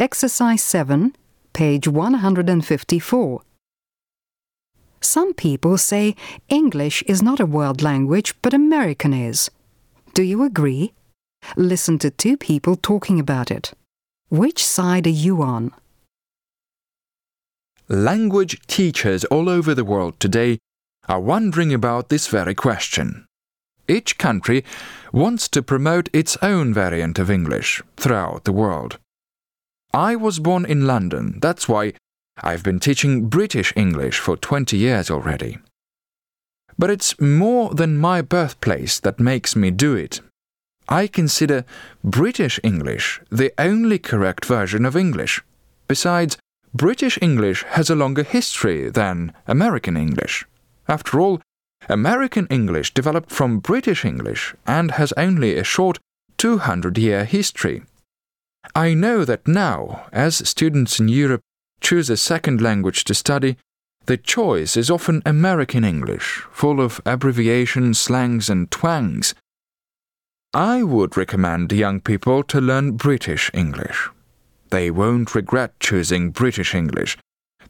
Exercise 7, page 154. Some people say English is not a world language, but American is. Do you agree? Listen to two people talking about it. Which side are you on? Language teachers all over the world today are wondering about this very question. Each country wants to promote its own variant of English throughout the world. I was born in London, that's why I've been teaching British English for 20 years already. But it's more than my birthplace that makes me do it. I consider British English the only correct version of English. Besides, British English has a longer history than American English. After all, American English developed from British English and has only a short 200 year history. I know that now, as students in Europe choose a second language to study, the choice is often American English, full of abbreviations, slangs, and twangs. I would recommend young people to learn British English. They won't regret choosing British English,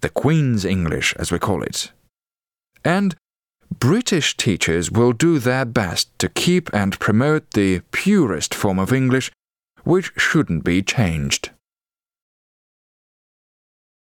the Queen's English, as we call it. And British teachers will do their best to keep and promote the purest form of English, which shouldn't be changed.